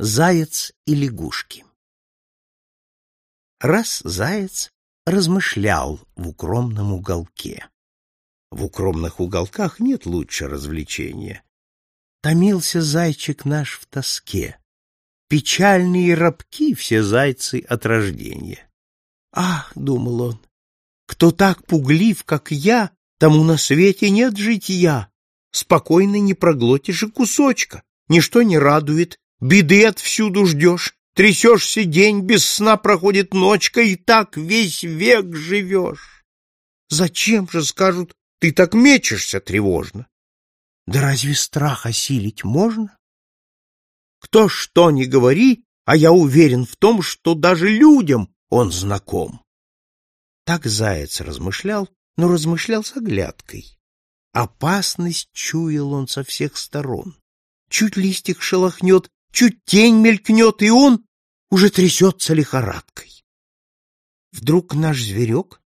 Заяц и лягушки Раз заяц размышлял в укромном уголке. В укромных уголках нет лучше развлечения. Томился зайчик наш в тоске. Печальные рабки все зайцы от рождения. Ах, — думал он, — кто так пуглив, как я, тому на свете нет житья. Спокойно не проглотишь и кусочка, ничто не радует, беды отвсюду ждешь, трясешься день, без сна проходит ночка, и так весь век живешь. Зачем же, скажут, ты так мечешься тревожно? Да разве страх осилить можно? Кто что ни говори, а я уверен в том, что даже людям он знаком. Так заяц размышлял, но размышлял с оглядкой. Опасность чуял он со всех сторон. Чуть листик шелохнет, чуть тень мелькнет, и он уже трясется лихорадкой. Вдруг наш зверек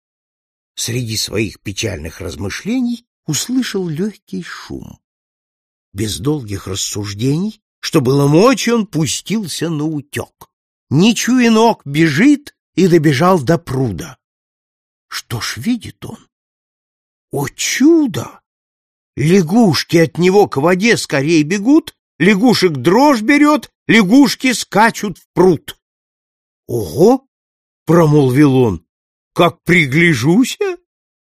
среди своих печальных размышлений услышал легкий шум. Без долгих рассуждений, что было мочи, он пустился на утек. Не чуя ног, бежит и добежал до пруда. Что ж видит он? О чудо! Лягушки от него к воде скорее бегут, лягушек дрожь берет, лягушки скачут в пруд. Ого! — промолвил он. — Как пригляжуся,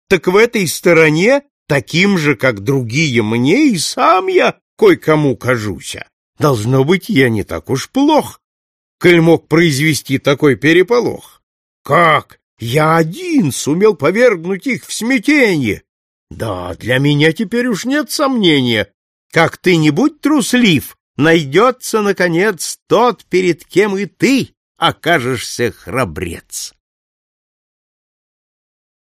так в этой стороне таким же, как другие мне, и сам я кое-кому кажуся. Должно быть, я не так уж плох, коль мог произвести такой переполох. Как? Я один сумел повергнуть их в смятение. Да, для меня теперь уж нет сомнения. Как ты не будь труслив, найдется, наконец, тот, перед кем и ты окажешься храбрец.